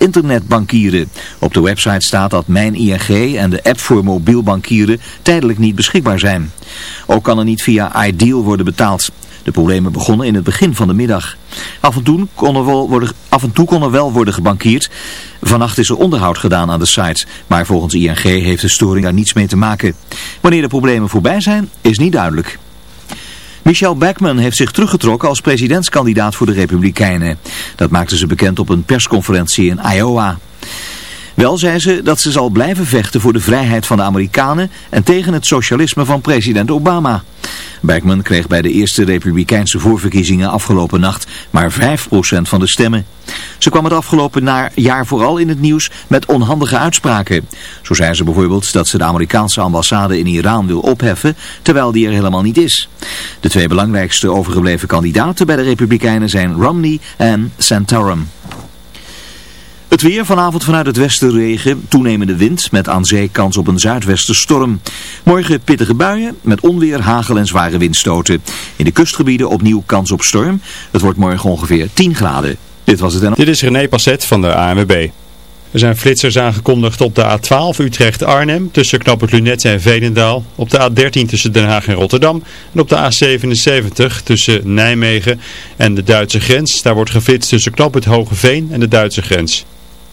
internetbankieren. Op de website staat dat Mijn ING en de app voor mobiel bankieren tijdelijk niet beschikbaar zijn. Ook kan er niet via iDeal worden betaald. De problemen begonnen in het begin van de middag. Af en toe kon er wel worden, af en toe kon wel worden gebankierd. Vannacht is er onderhoud gedaan aan de site, maar volgens ING heeft de storing daar niets mee te maken. Wanneer de problemen voorbij zijn, is niet duidelijk. Michelle Backman heeft zich teruggetrokken als presidentskandidaat voor de Republikeinen. Dat maakte ze bekend op een persconferentie in Iowa. Wel zei ze dat ze zal blijven vechten voor de vrijheid van de Amerikanen en tegen het socialisme van president Obama. Bergman kreeg bij de eerste republikeinse voorverkiezingen afgelopen nacht maar 5% van de stemmen. Ze kwam het afgelopen jaar vooral in het nieuws met onhandige uitspraken. Zo zei ze bijvoorbeeld dat ze de Amerikaanse ambassade in Iran wil opheffen, terwijl die er helemaal niet is. De twee belangrijkste overgebleven kandidaten bij de Republikeinen zijn Romney en Santorum. Het weer vanavond vanuit het westen regen, toenemende wind met aan zee kans op een zuidwestenstorm. Morgen pittige buien met onweer, hagel en zware windstoten. In de kustgebieden opnieuw kans op storm. Het wordt morgen ongeveer 10 graden. Dit was het en... Dit is René Passet van de ANWB. Er zijn flitsers aangekondigd op de A12 Utrecht-Arnhem tussen Knoppert Lunet en Veenendaal. Op de A13 tussen Den Haag en Rotterdam. En op de A77 tussen Nijmegen en de Duitse grens. Daar wordt geflitst tussen Knoppert Hogeveen en de Duitse grens.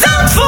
Zandvoort.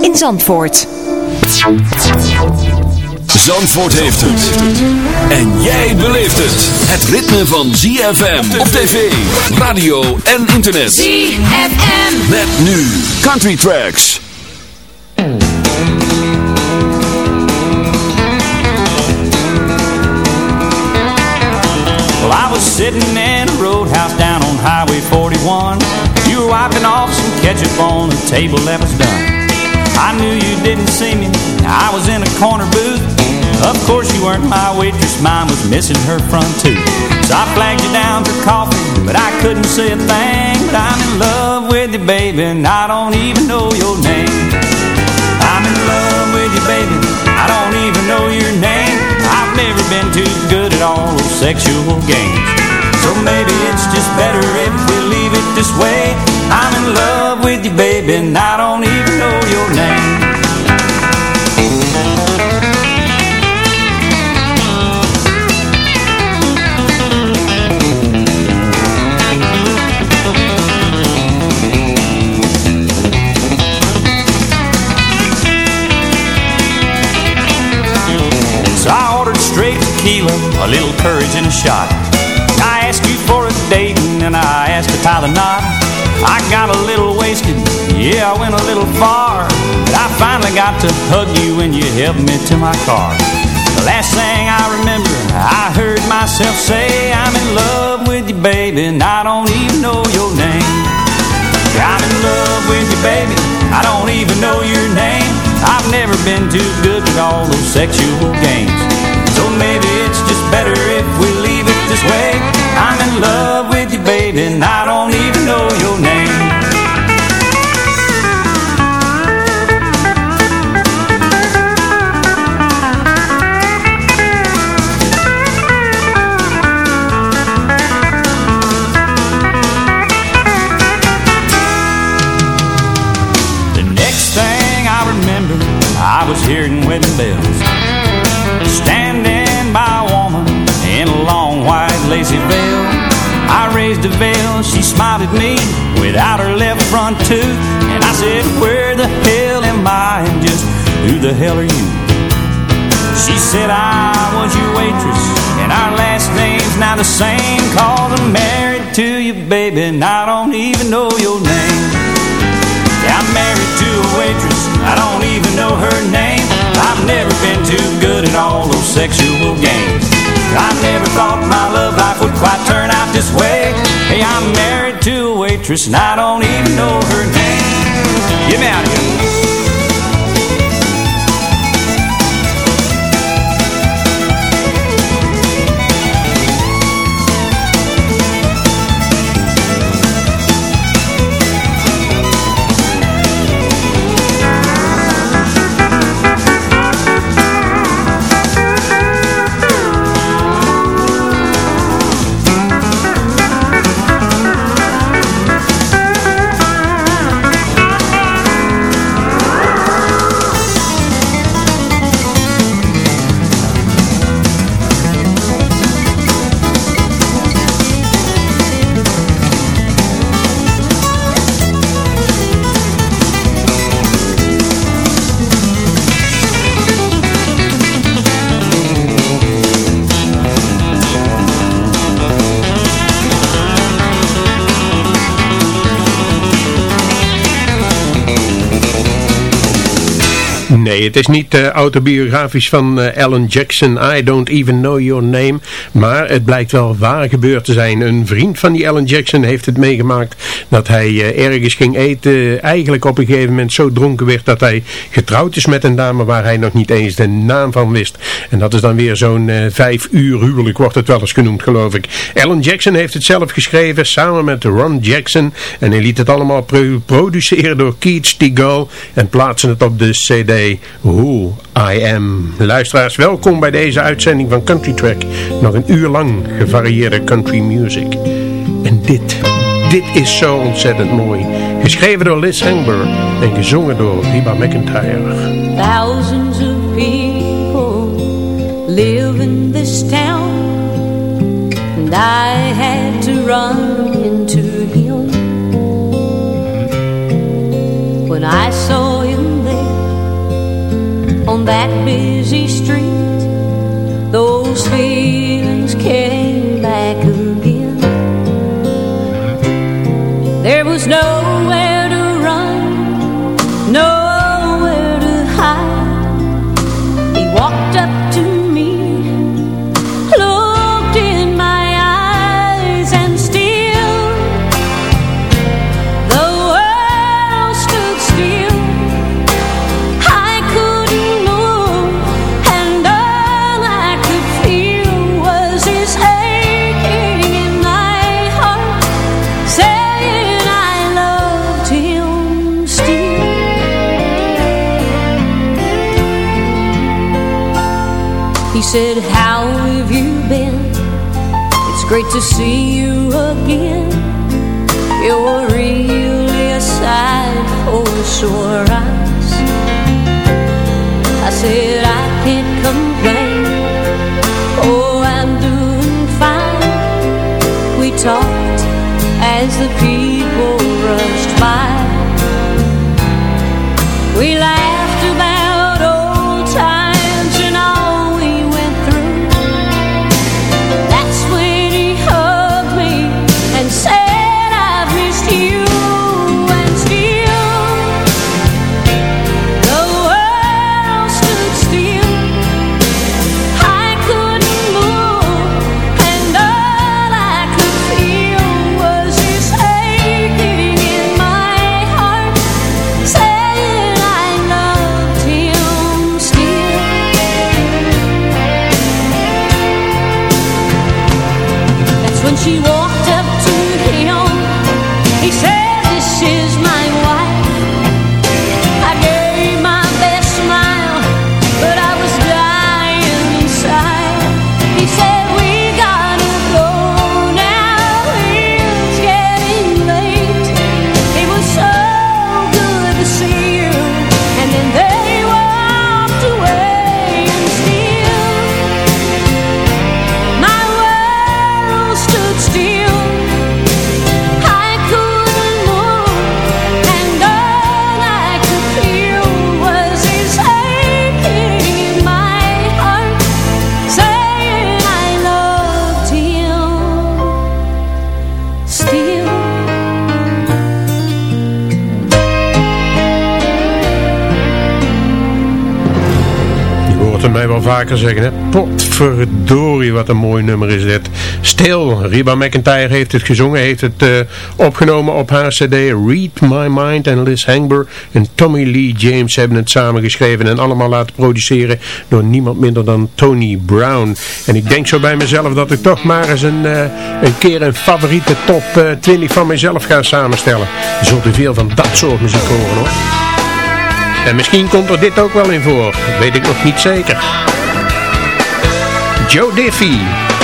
in Zandvoort. Zandvoort heeft het. En jij beleeft het. Het ritme van ZFM op tv, radio en internet. ZFM. Met nu Country Tracks. Well, I was sitting in a roadhouse down on Highway 41. You were wiping off some ketchup on a table that was done. I knew you didn't see me. I was in a corner booth. Of course you weren't my waitress. Mine was missing her front tooth. So I flagged you down for coffee, but I couldn't say a thing. But I'm in love with you, baby, and I don't even know your name. I'm in love with you, baby. I don't even know your name. I've never been too good at all those sexual games. So maybe it's just better if we leave it this way. I'm in love with you, baby, and I don't even courage and a shot. I asked you for a date and then I asked to tie the knot. I got a little wasted, yeah, I went a little far. But I finally got to hug you when you helped me to my car. The last thing I remember, I heard myself say, I'm in love with you, baby, and I don't even know your name. I'm in love with you, baby, I don't even know your name. I've never been too good at all those sexual games. So maybe it's just better if we leave it this way. I'm in love with you, baby, and I don't even know your name. The next thing I remember I was hearing wedding bells. Raised a veil, she smiled at me without her left front tooth. And I said, where the hell am I? And just who the hell are you? She said I was your waitress And our last name's now the same Cause I'm married to you, baby And I don't even know your name yeah, I'm married to a waitress I don't even know her name I've never been too good at all those sexual games I never thought my love life would quite turn out this way. Hey, I'm married to a waitress And I don't even know her name. Get me out of here Nee, het is niet uh, autobiografisch van uh, Alan Jackson, I Don't Even Know Your Name. Maar het blijkt wel waar gebeurd te zijn. Een vriend van die Alan Jackson heeft het meegemaakt dat hij uh, ergens ging eten. Eigenlijk op een gegeven moment zo dronken werd dat hij getrouwd is met een dame waar hij nog niet eens de naam van wist. En dat is dan weer zo'n vijf uur huwelijk wordt het wel eens genoemd geloof ik. Alan Jackson heeft het zelf geschreven samen met Ron Jackson. En hij liet het allemaal pro produceren door Keith Stigall en plaatsen het op de cd. Who I Am. Luisteraars, welkom bij deze uitzending van Country Track. Nog een uur lang gevarieerde country music. En dit, dit is zo ontzettend mooi. Geschreven door Liz Hangber en gezongen door Reba McIntyre. Thousands of people live in this town And I had to run into him When I saw on that busy street. Those feelings came to see zeggen. Potverdorie, wat een mooi nummer is dit. Stil, Riba McIntyre heeft het gezongen, heeft het eh, opgenomen op haar cd Read My Mind. En Liz Hangber en Tommy Lee James hebben het samengeschreven en allemaal laten produceren door niemand minder dan Tony Brown. En ik denk zo bij mezelf dat ik toch maar eens een, eh, een keer een favoriete top eh, 20 van mezelf ga samenstellen. Je zult u veel van dat soort muziek horen hoor. En misschien komt er dit ook wel in voor. Weet ik nog niet zeker. Joe Diffie.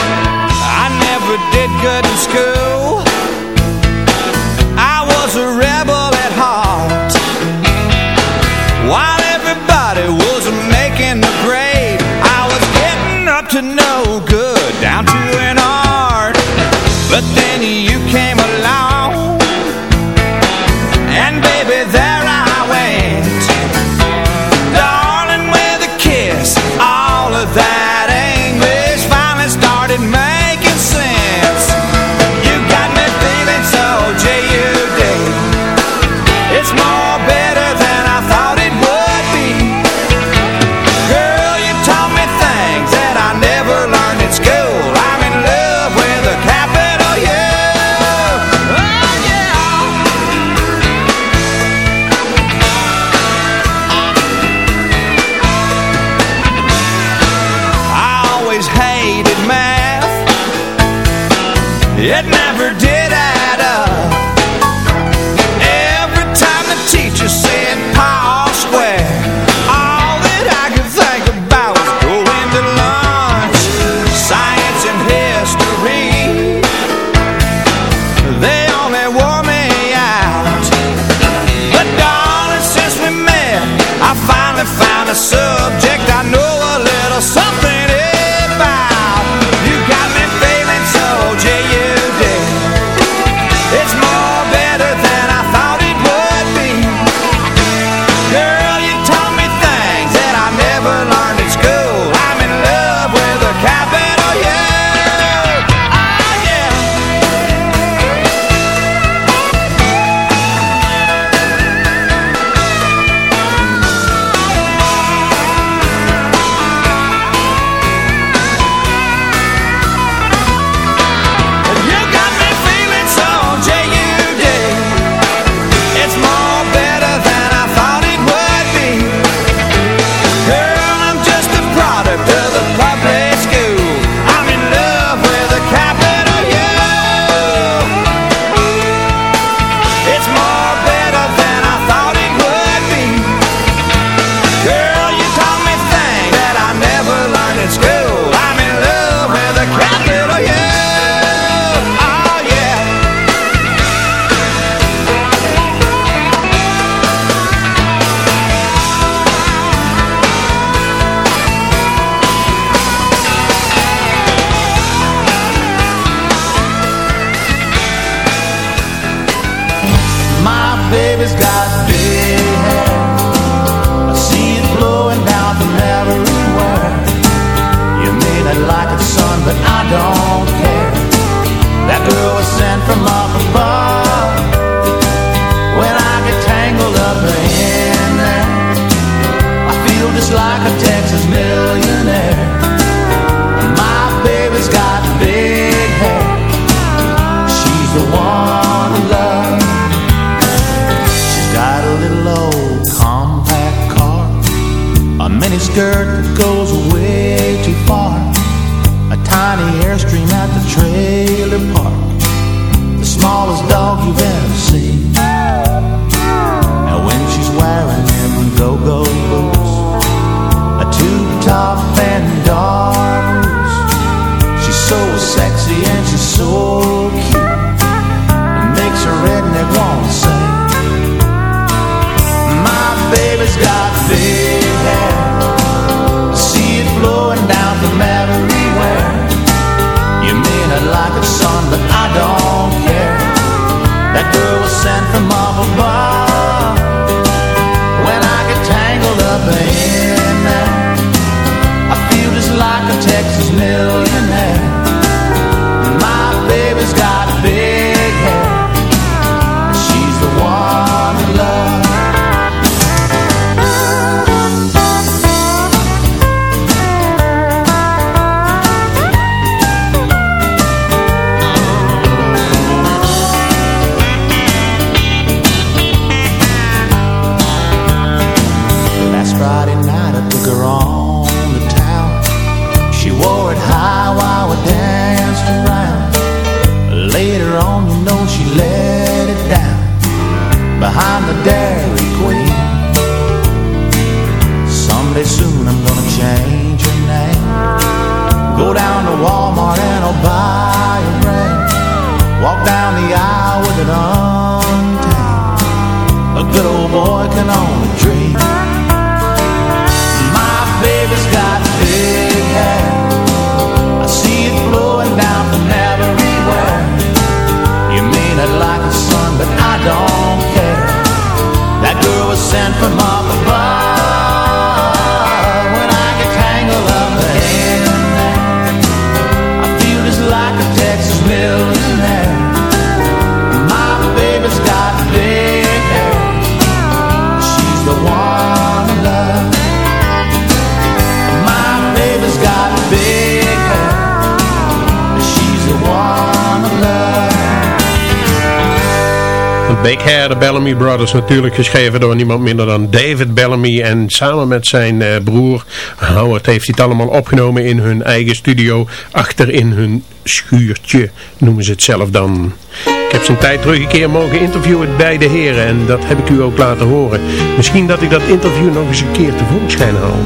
Big Hair, de Bellamy Brothers, natuurlijk geschreven door niemand minder dan David Bellamy. En samen met zijn eh, broer Howard heeft hij het allemaal opgenomen in hun eigen studio, achter in hun schuurtje, noemen ze het zelf dan. Ik heb zijn tijd terug een keer mogen interviewen bij de heren en dat heb ik u ook laten horen. Misschien dat ik dat interview nog eens een keer tevoorschijn haal.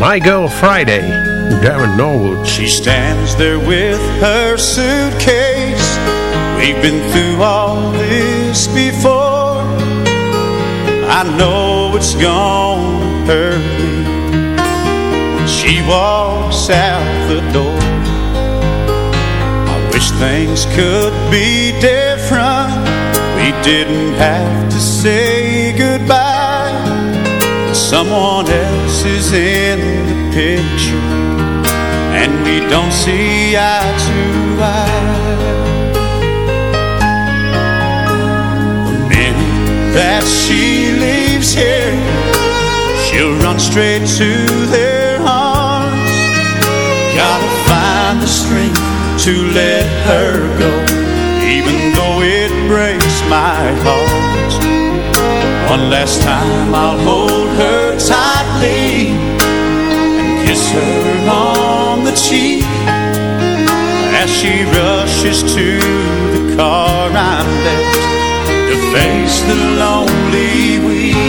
My Girl Friday, Darren Norwood. She stands there with her suitcase We've been through all this before. I know it's gonna hurt. Me she walks out the door. I wish things could be different. We didn't have to say goodbye. Someone else is in the picture And we don't see eye to eye that she leaves here. She'll run straight to their arms. Gotta find the strength to let her go Even though it breaks my heart. One last time I'll hold her tightly And kiss her on the cheek. As she rushes to the car I'm left To face the lonely week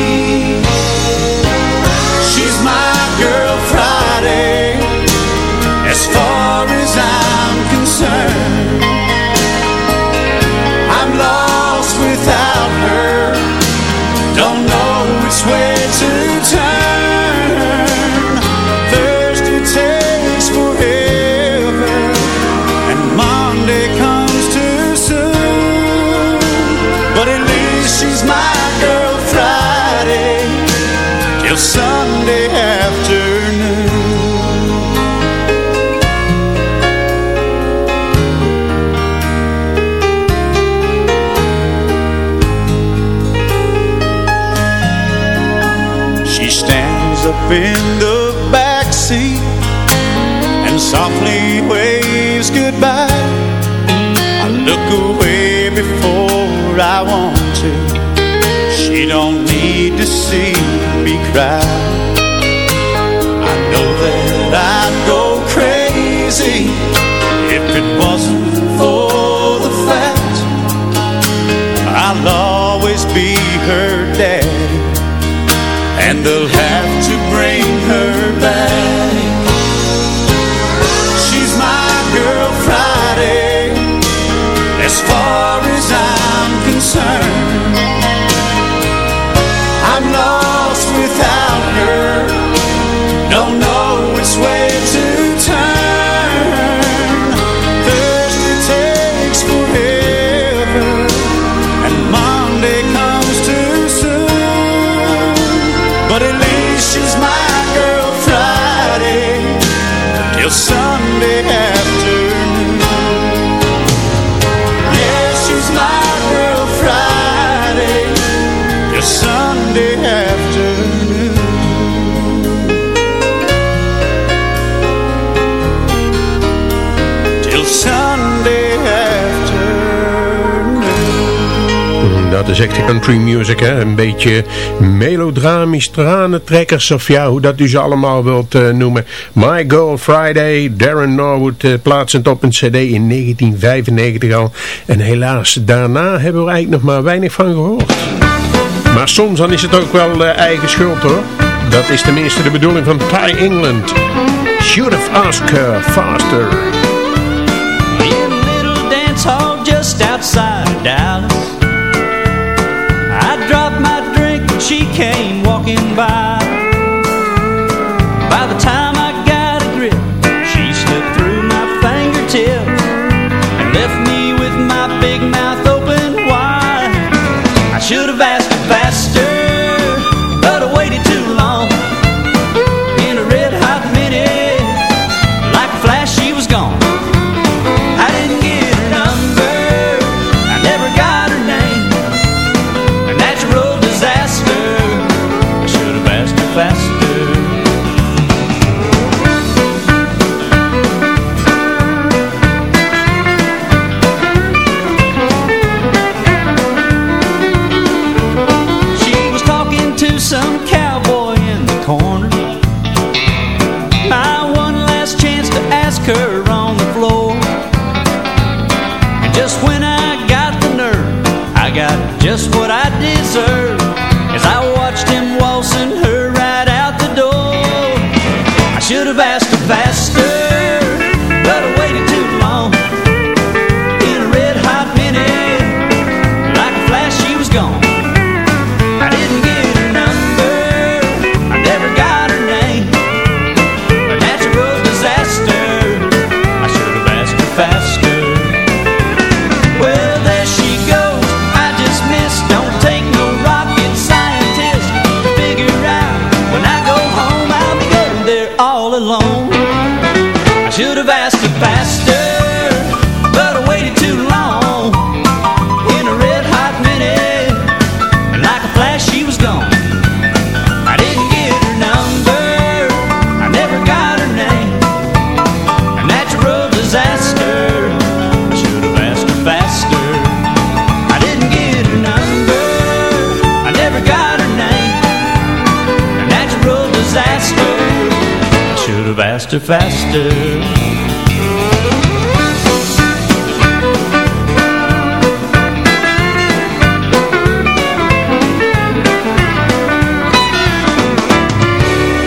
I know that I'd go crazy if it wasn't for the fact I'll always be her and they'll Country music, hè. Een beetje melodramisch, tranentrekkers, of ja, hoe dat u ze allemaal wilt uh, noemen. My Girl Friday, Darren Norwood, uh, plaatsend op een cd in 1995 al. En helaas, daarna hebben we eigenlijk nog maar weinig van gehoord. Maar soms dan is het ook wel uh, eigen schuld, hoor. Dat is tenminste de bedoeling van Thai England. Should have asked her faster. In little dance hall just outside walking by have faster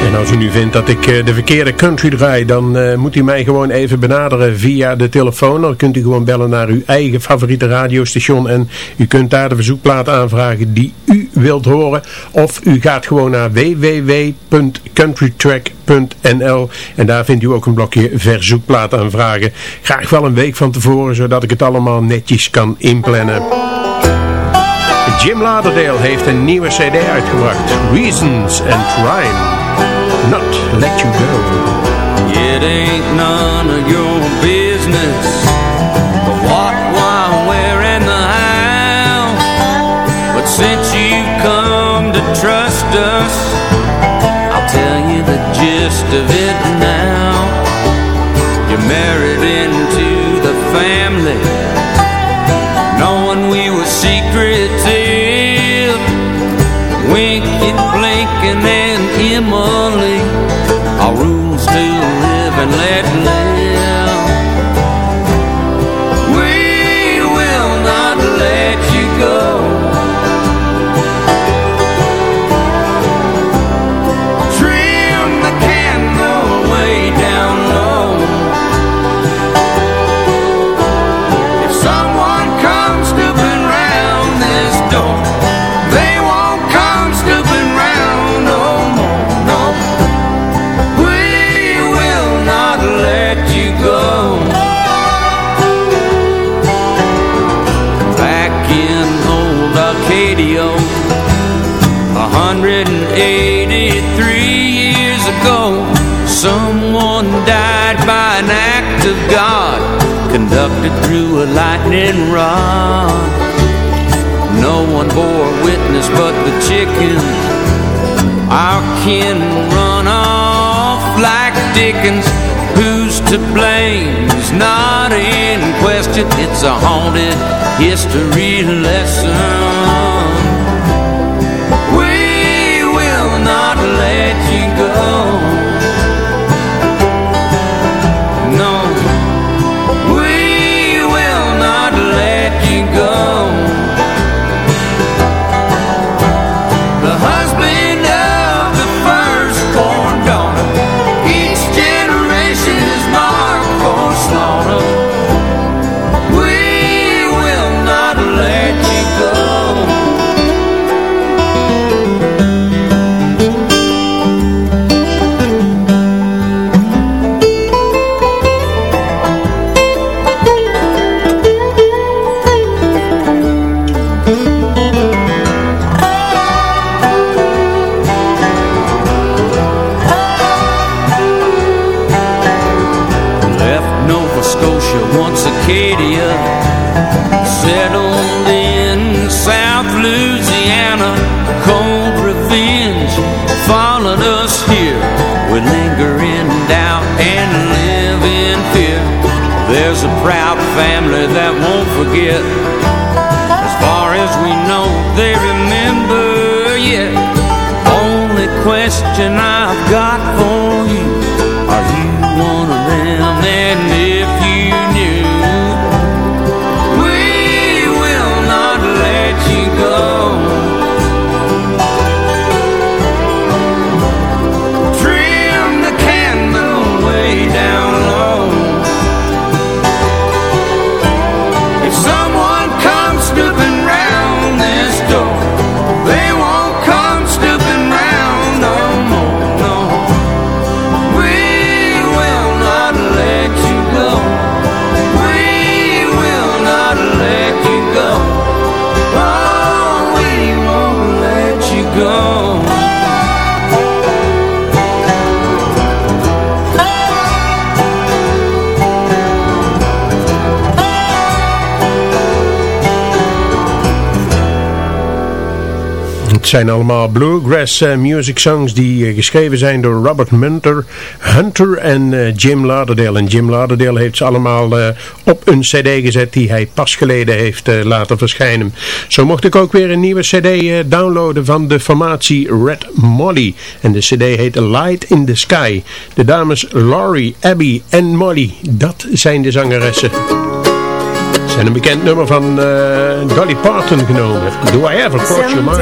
En als u nu vindt dat ik eh, de verkeerde country draai, dan eh, moet u mij gewoon even benaderen via de telefoon. Dan kunt u gewoon bellen naar uw eigen favoriete radiostation en u kunt daar de verzoekplaat aanvragen die u wilt horen. Of u gaat gewoon naar www.countrytrack.nl en daar vindt u ook een blokje verzoekplaat aanvragen. Graag wel een week van tevoren, zodat ik het allemaal netjes kan inplannen. Jim Lauderdale heeft een nieuwe cd uitgebracht, Reasons and Rhyme. Not Let You Go. It ain't none of us, I'll tell you the gist of it conducted through a lightning rod. No one bore witness but the chicken. Our kin run off like Dickens. Who's to blame is not in question. It's a haunted history lesson. Het zijn allemaal bluegrass uh, music songs die uh, geschreven zijn door Robert Munter, Hunter en uh, Jim Lauderdale. En Jim Lauderdale heeft ze allemaal op een cd gezet die hij pas geleden heeft laten verschijnen. Zo mocht ik ook weer een nieuwe cd downloaden van de formatie Red Molly. En de cd heet Light in the Sky. De dames Laurie, Abby en Molly, dat zijn de zangeressen. En een bekend nummer van uh, Dolly Parton genomen. Do I Ever Cross Your Mind?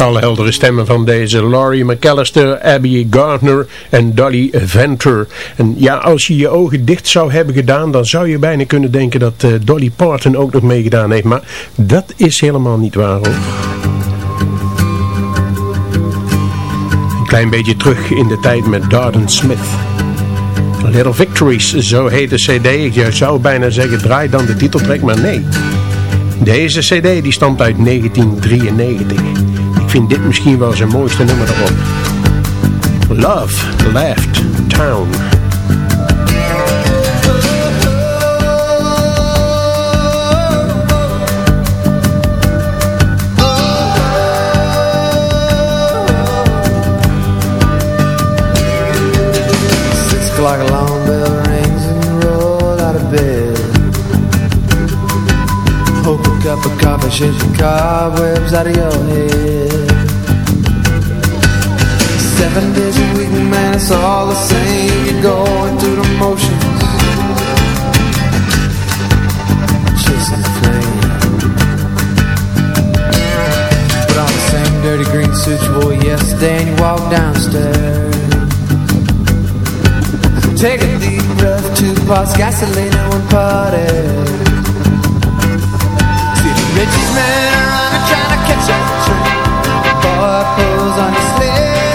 Kristalheldere stemmen van deze Laurie McAllister, Abby Gardner en Dolly Venture. En ja, als je je ogen dicht zou hebben gedaan, dan zou je bijna kunnen denken dat uh, Dolly Parton ook nog meegedaan heeft. Maar dat is helemaal niet waar hoor. Een klein beetje terug in de tijd met Darden Smith. Little Victories, zo heet de cd. Je zou bijna zeggen, draai dan de titeltrack, maar nee. Deze cd die stamt uit 1993. Vind dit misschien wel zijn mooiste nummer erop. Love Left Town. like a long bell rings and roll out of bed Hope a cup of coffee shakes the cobwebs out of your head Seven days a week, man, it's all the same. You're going through the motions. Chasing the flame. Put on the same dirty green suit you wore yesterday And you walk downstairs. Take a deep breath, two parts gasoline and one party. See the richest man around trying to catch up. Boy pulls on his sleeve,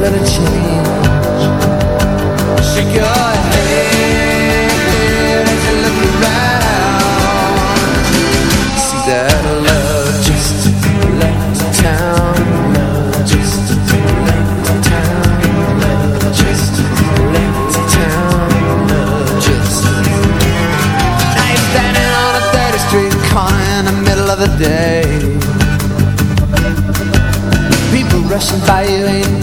that little change? Shake your head as you look around. See that love just left town. Just left town. Just left town. Now you're standing on a 30th Street corner in the middle of the day. People rushing by you, ain't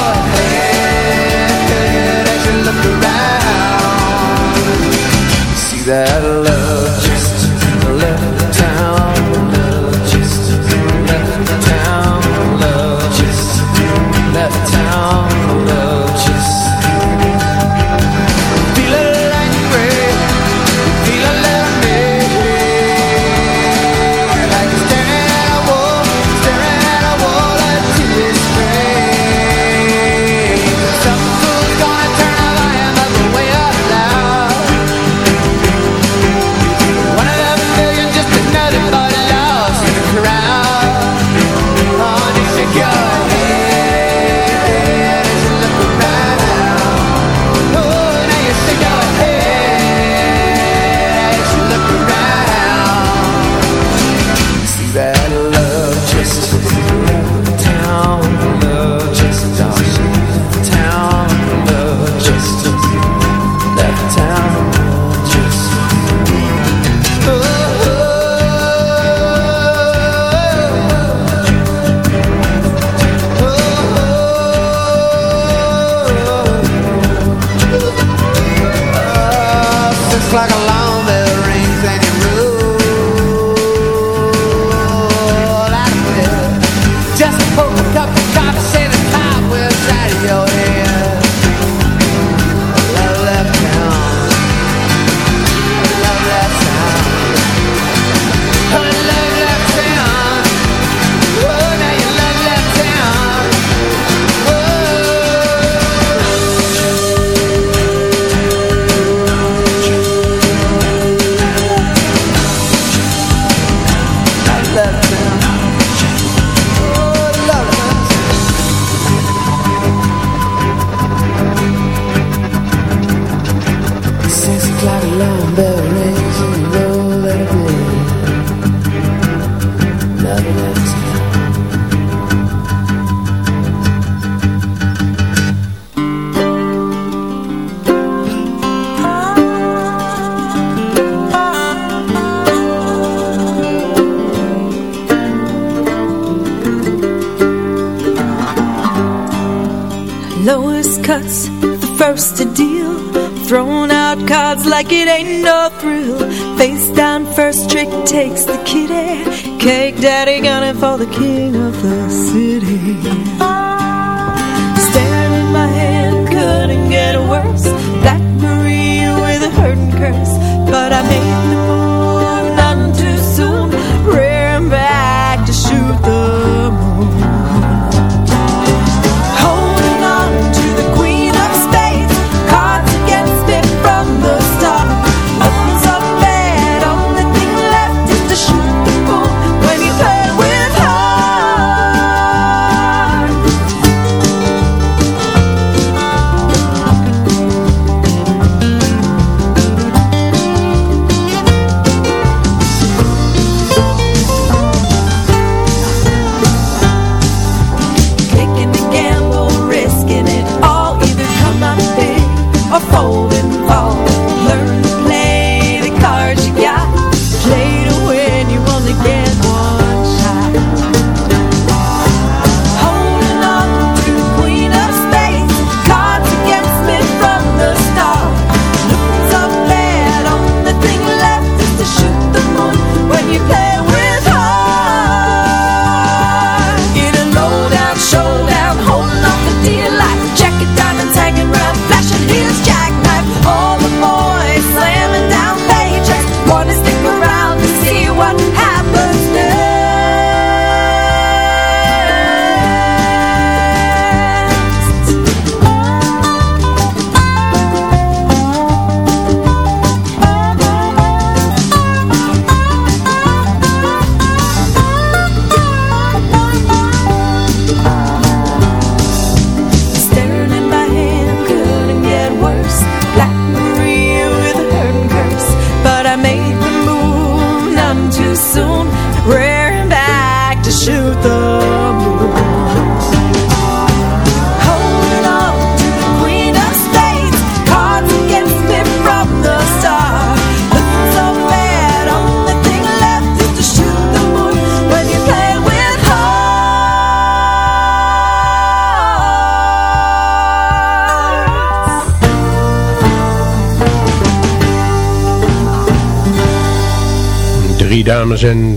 first trick takes the kitty. Cake daddy gunning for the king of the city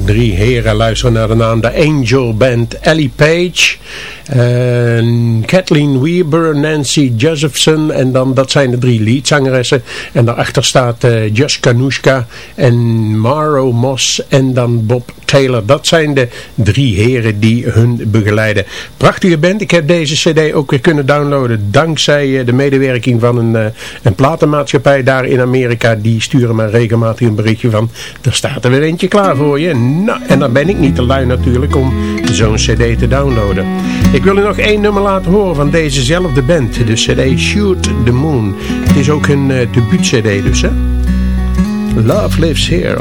drie heren luisteren naar de naam de Angel Band. Ellie Page, Kathleen Weber, Nancy Josephson en dan dat zijn de drie leadzangeressen. En daarachter staat eh Just Kanushka en Maro Moss en dan Bob Taylor. Dat zijn de drie heren die hun begeleiden. Prachtige band. Ik heb deze cd ook weer kunnen downloaden dankzij eh, de medewerking van een, eh, een platenmaatschappij daar in Amerika. Die sturen mij regelmatig een berichtje van, er staat er weer eentje klaar voor je. Nou, en dan ben ik niet te lui natuurlijk om zo'n cd te downloaden. Ik wil u nog één nummer laten horen van dezezelfde band. De cd Shoot the Moon. Het is ook een uh, debuut cd dus hè. Love Lives Here.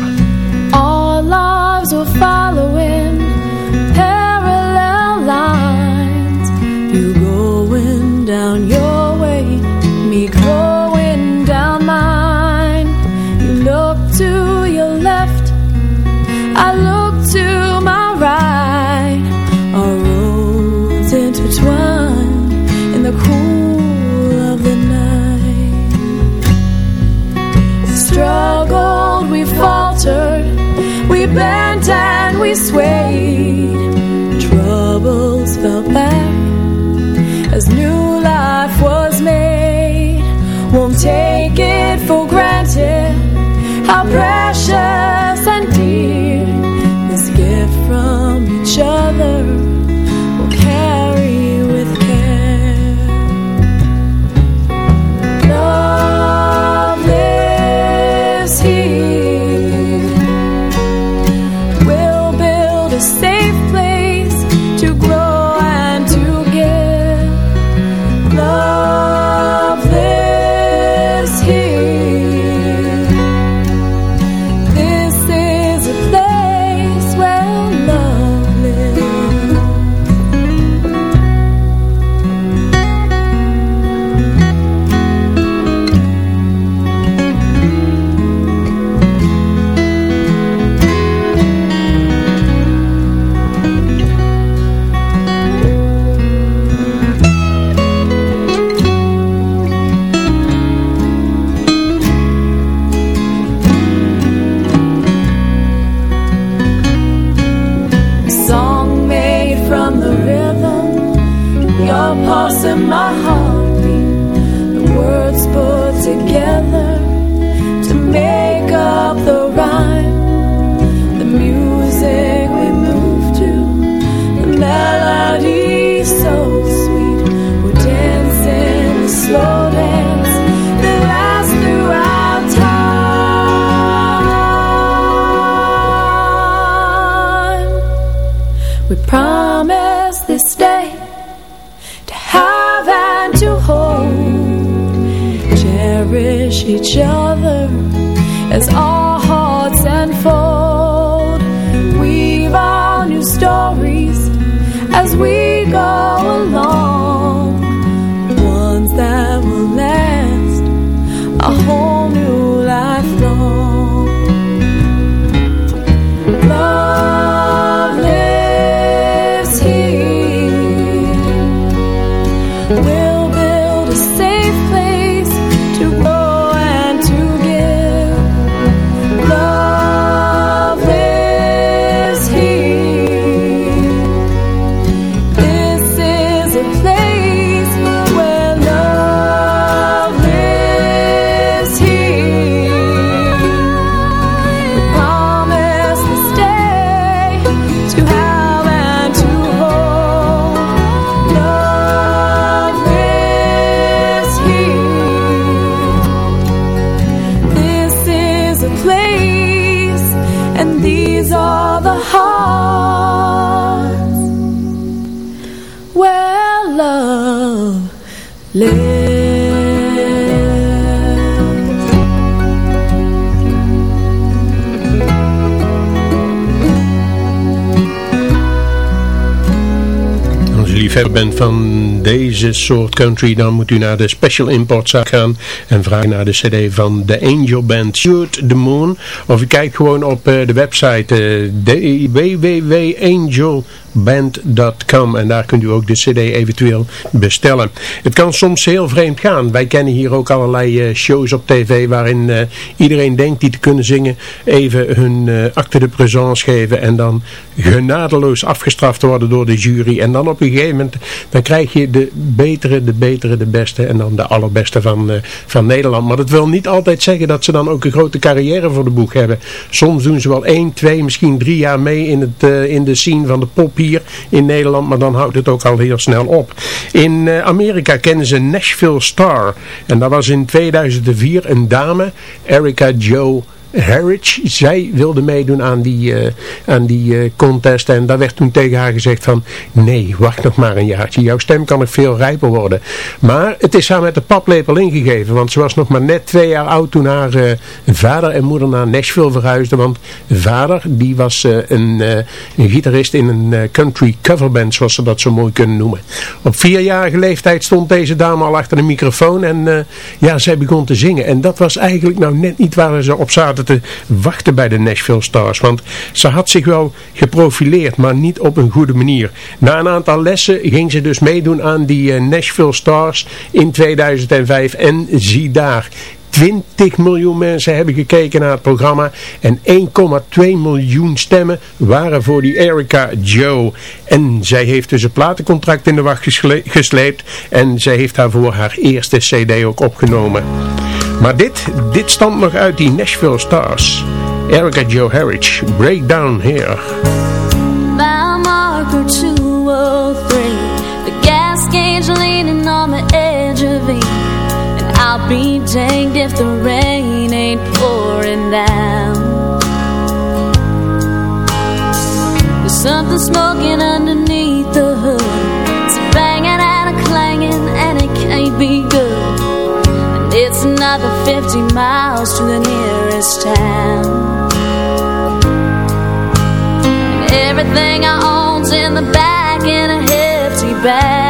Our lives were following parallel lines. You going down your swayed. Liefhebber bent van deze soort country, dan moet u naar de Special Importzaak gaan en vragen naar de cd van The Angel Band, Shoot the Moon. Of u kijkt gewoon op eh, de website eh, de- www.angelband.com en daar kunt u ook de cd eventueel bestellen. Het kan soms heel vreemd gaan. Wij kennen hier ook allerlei eh, shows op tv waarin eh, iedereen denkt die te kunnen zingen even hun eh, acte de présence geven en dan genadeloos afgestraft worden door de jury. En dan op een gegeven moment, dan krijg je de betere, de betere, de beste en dan de allerbeste van, van Nederland. Maar dat wil niet altijd zeggen dat ze dan ook een grote carrière voor de boeg hebben. Soms doen ze wel één, twee, misschien drie jaar mee in, het, in de scene van de pop in Nederland, maar dan houdt het ook al heel snel op. In eh, Amerika kennen ze Nashville Star en dat was in 2004 een dame, Erica Joe Harwich, zij wilde meedoen aan die, eh, aan die eh, contest en daar werd toen tegen haar gezegd van nee, wacht nog maar een jaartje, jouw stem kan nog veel rijper worden. Maar het is haar met de paplepel ingegeven, want ze was nog maar net twee jaar oud toen haar eh, vader en moeder naar Nashville verhuisden, want vader die was een, een gitarist in een country coverband, zoals ze dat zo mooi kunnen noemen. Op vierjarige leeftijd stond deze dame al achter de microfoon en ja, zij begon te zingen en dat was eigenlijk nou net niet waar ze op zaten te wachten bij de Nashville Stars. Want ze had zich wel geprofileerd, maar niet op een goede manier. Na een aantal lessen ging ze dus meedoen aan die eh, Nashville Stars in 2005. En zie daar, 20 miljoen mensen hebben gekeken naar het programma en 1,2 miljoen stemmen waren voor die Erica Joe. En zij heeft dus een platencontract in de wacht gesle- gesleept en zij heeft daarvoor haar eerste cd ook opgenomen. Maar dit, dit stamt nog uit die Nashville Stars. Erica Joe Harwich, Breakdown Here. Mile marker 203 The gas gauge leaning on the edge of E And I'll be danged if the rain ain't pouring down There's something smoking underneath 50 miles to the nearest town Everything I own's in the back in a hefty bag.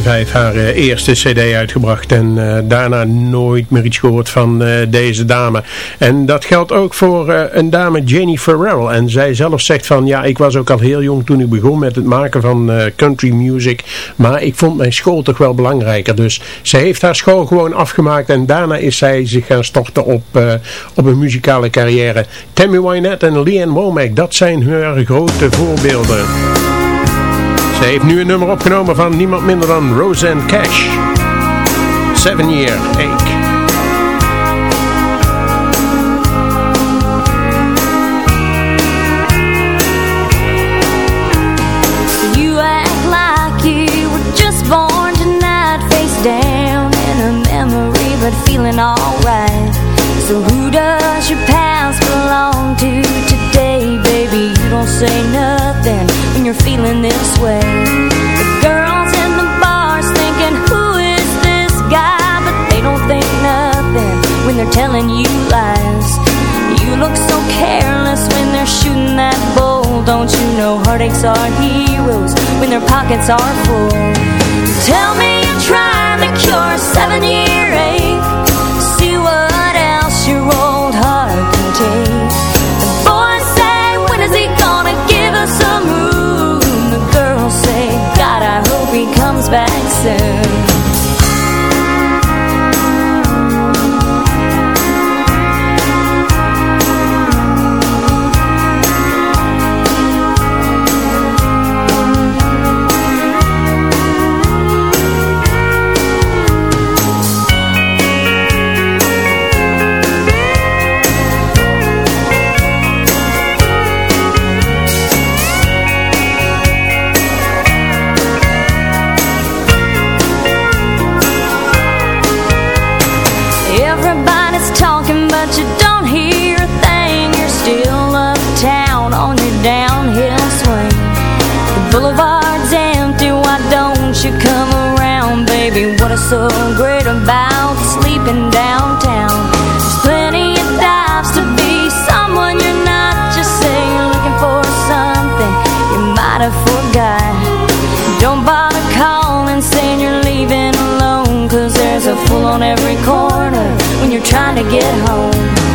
2005 haar eh, eerste cd uitgebracht en eh, daarna nooit meer iets gehoord van eh, deze dame. En dat geldt ook voor een dame Jenny Farrell. En zij zelf zegt van ja, ik was ook al heel jong toen ik begon met het maken van country music. Maar ik vond mijn school toch wel belangrijker. Dus ze heeft haar school gewoon afgemaakt en daarna is zij zich gaan storten op, op een muzikale carrière. Tammy Wynette en Leanne Womack, dat zijn haar grote voorbeelden. Ze heeft nu een nummer opgenomen van niemand minder dan Roseanne Cash. Seven Year Ache. They're telling you lies. You look so careless when they're shooting that bull. Don't you know heartaches are heroes when their pockets are full? Tell me you're trying to cure a seven-year so great about sleeping downtown? There's plenty of dives to be someone you're not. Just say you're looking for something you might have forgot. Don't bother calling, saying you're leaving alone Cause there's a fool on every corner when you're trying to get home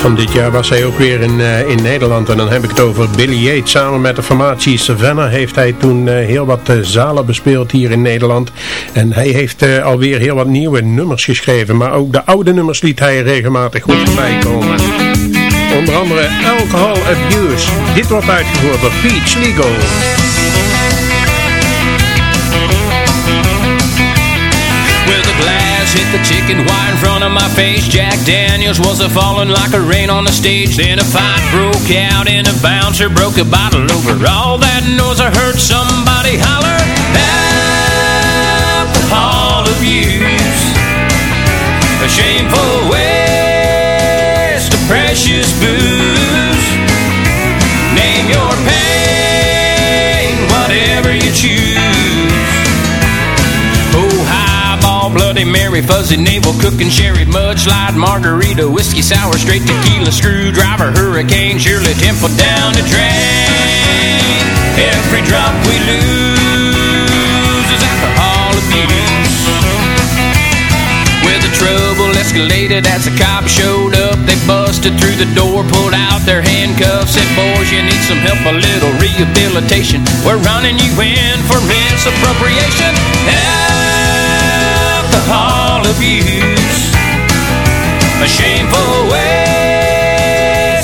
van dit jaar was hij ook weer in, eh, in Nederland. En dan heb ik het over Billy Yates. Samen met de formatie Savannah heeft hij toen eh, heel wat eh, zalen bespeeld hier in Nederland. En hij heeft alweer heel wat nieuwe nummers geschreven. Maar ook de oude nummers liet hij regelmatig goed voorbij komen. Onder andere Alcohol Abuse. Dit wordt uitgevoerd door Peach Legal. Hit the chicken wire in front of my face. Jack Daniels was a falling like a rain on the stage. Then a fight broke out and a bouncer broke a bottle over. All that noise I heard somebody holler Alcohol abuse. A shameful waste of precious booze Bloody Mary, fuzzy navel, cooking sherry, mudslide, margarita, whiskey sour, straight tequila, screwdriver, hurricane, Shirley Temple down the drain. Every drop we lose is alcohol abuse. Where the trouble escalated as the cops showed up, they busted through the door, pulled out their handcuffs, said, "Boys, you need some help, a little rehabilitation. We're running you in for misappropriation." Alcohol abuse A shameful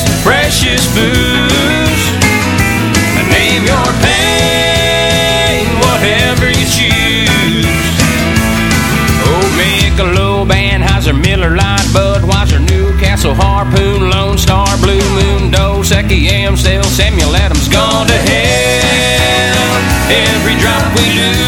of precious booze. Name your pain, whatever you choose. Old Michelob, Anheuser, Miller Lite, Budweiser, Newcastle, Harpoon, Lone Star, Blue Moon, Dos, Ecky, Amstel, Samuel Adams, gone to hell. Every drop we lose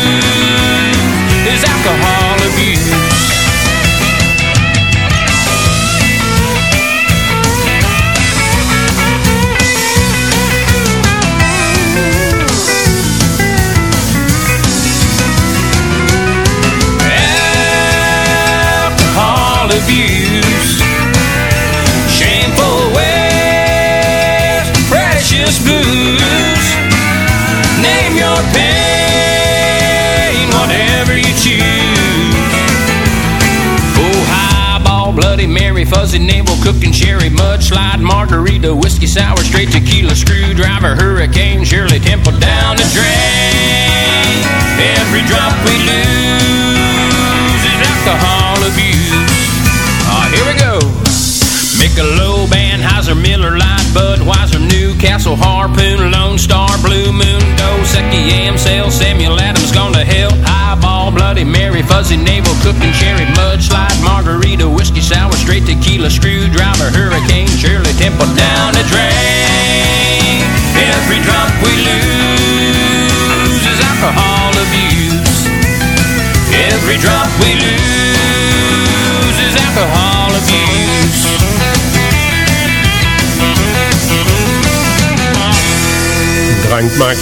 fuzzy navel, cooking sherry, mudslide, margarita, whiskey sour, straight tequila, screwdriver, hurricane, Shirley Temple down the drain. Every drop we lose is alcohol abuse. Ah, here we go. Michelob, Anheuser, Miller Lite, Budweiser, Newcastle, Harpoon, Lone Star, Blue Moon, Dos, Ecky, Amstel, Samuel Adams, gone to hell, Highball, Bloody Mary, Fuzzy Navel, Cooking Cherry, Mudslide, Margarita, Whiskey Sour, Straight Tequila, Screwdriver,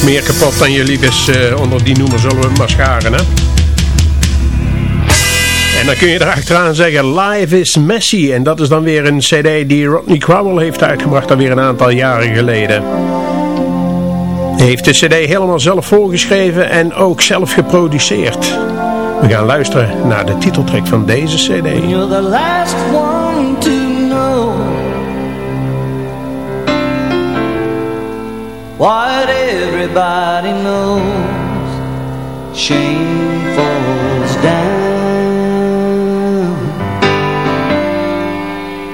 meer kapot dan je lief is. eh, onder die noemer zullen we maar scharen, hè? En dan kun je erachteraan zeggen, Live is Messy. En dat is dan weer een cd die Rodney Crowell heeft uitgebracht alweer een aantal jaren geleden. Hij heeft de cd helemaal zelf voorgeschreven en ook zelf geproduceerd. We gaan luisteren naar de titeltrack van deze cd. You're the last one to know everybody knows. Shame falls down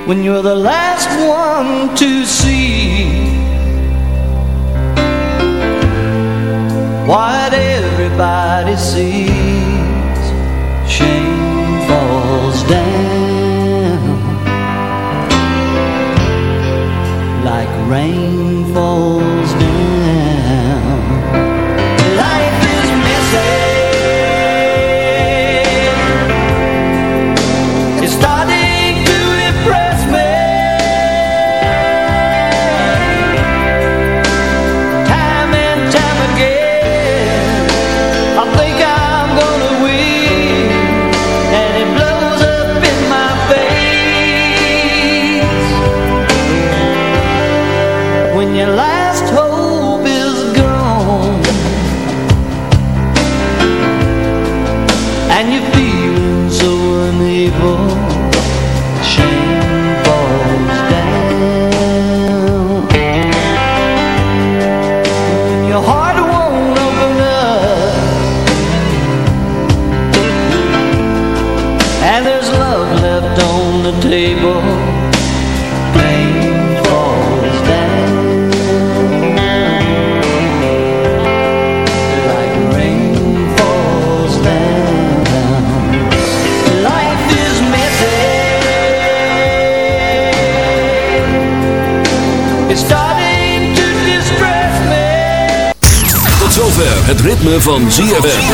when you're the last one to see what everybody sees. Shame falls down like rain falls down. and you feel so unable. Ritme van ZFM.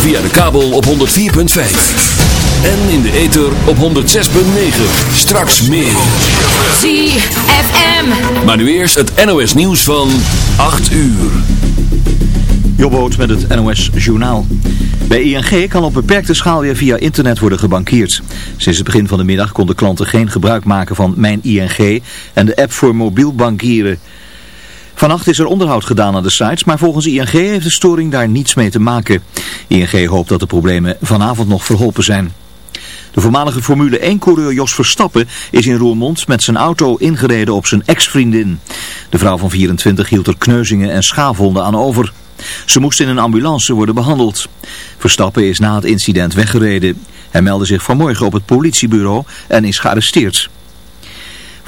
Via de kabel op 104.5. En in de ether op 106.9. Straks meer. ZFM. Maar nu eerst het NOS nieuws van 8 uur. Jobboot met het NOS Journaal. Bij ING kan op beperkte schaal weer via internet worden gebankierd. Sinds het begin van de middag konden klanten geen gebruik maken van Mijn ING en de app voor mobiel bankieren. Vannacht is er onderhoud gedaan aan de sites, maar volgens ING heeft de storing daar niets mee te maken. ING hoopt dat de problemen vanavond nog verholpen zijn. De voormalige Formule 1-coureur Jos Verstappen is in Roermond met zijn auto ingereden op zijn ex-vriendin. De vrouw van 24 hield er kneuzingen en schaafwonden aan over. Ze moest in een ambulance worden behandeld. Verstappen is na het incident weggereden. Hij meldde zich vanmorgen op het politiebureau en is gearresteerd.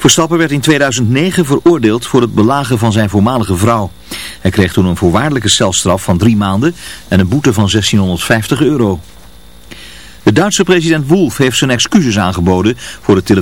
Verstappen werd in 2009 veroordeeld voor het belagen van zijn voormalige vrouw. Hij kreeg toen een voorwaardelijke celstraf van drie maanden en een boete van 1650 euro. De Duitse president Wolf heeft zijn excuses aangeboden voor het telefoon.